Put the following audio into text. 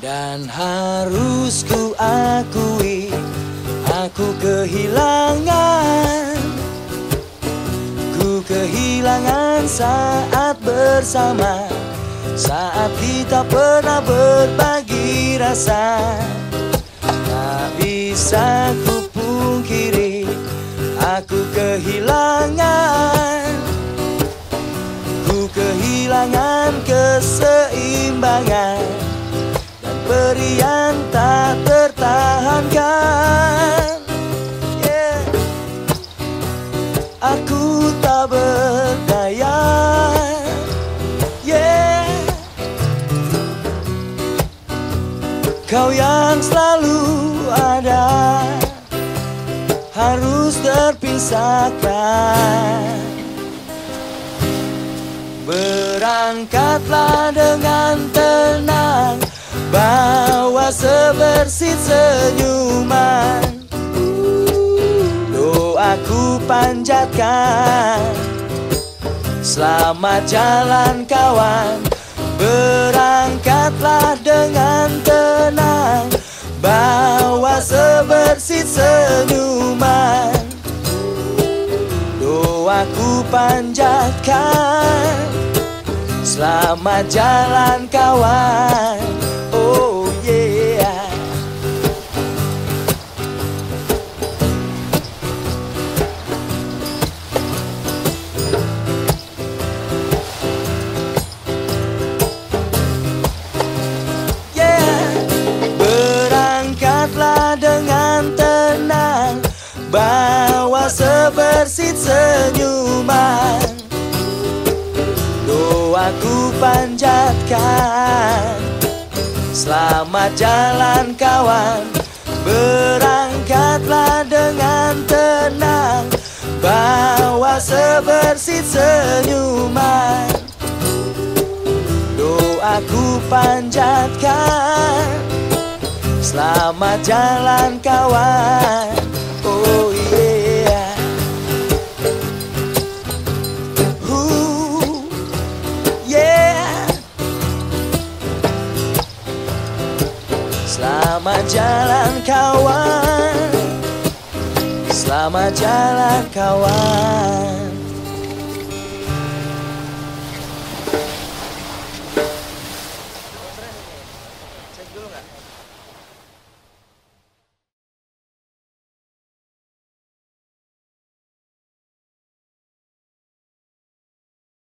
Dan harus ku akui Aku kehilangan. Ku kehilangan saat bersama Saat kita pernah berbagi rasa. Tak bisa ku pungkiri Aku kehilangan Kau yang selalu ada Harus terpisahkan. Berangkatlah dengan tenang Bawa sebersih senyuman. Doaku panjatkan. Selamat jalan kawan. Berangkatlah panjatkan Selamat jalan kawan. Oh yeah. Yeah. Berangkatlah dengan tenang. Sebersih senyuman. Doaku panjatkan. Selamat jalan kawan. Berangkatlah dengan tenang. Bawa sebersih senyuman. Doaku panjatkan. Selamat jalan kawan Selamat jalan kawan. Selamat jalan kawan.